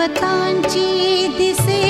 पतञ्जी दिसे